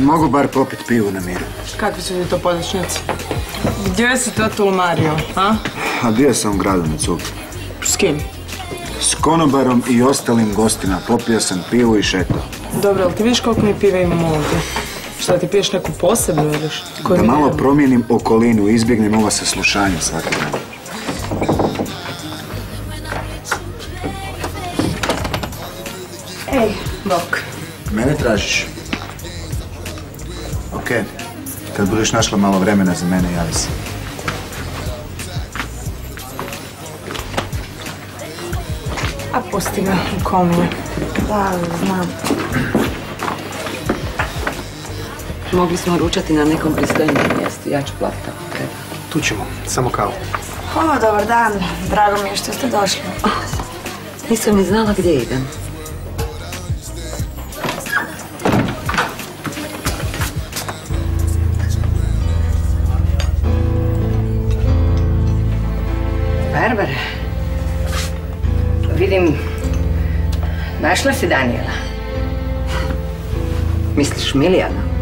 Mogu bar popit pivu na miru. Kakvi su ti to podačnjaci? Gdje si to tulumario, a? A bio sam u gradu na cugu. S kim? S konobarom i ostalim gostima. Popio sam pivu i šetao. Dobro, ali ti vidiš koliko mi pive imamo ovdje? Šta ti piješ neku posebnu ili što? Da malo promijenim okolinu, izbjegnem ova saslušanja svaki dan. Ej, bok. Mene tražiš? Ok. Kad budeš našla malo vremena za mene, javi se. A pusti ga u komu. Da, znam. Mogli smo ručati na nekom pristojnijem mjestu. Ja ću platiti ako treba. Tu ćemo, samo kao. O, dobar dan. Drago mi je što ste došli. Nisam ni znala gdje idem. Barbara, vidim, našla si Daniela. Misliš Milijana?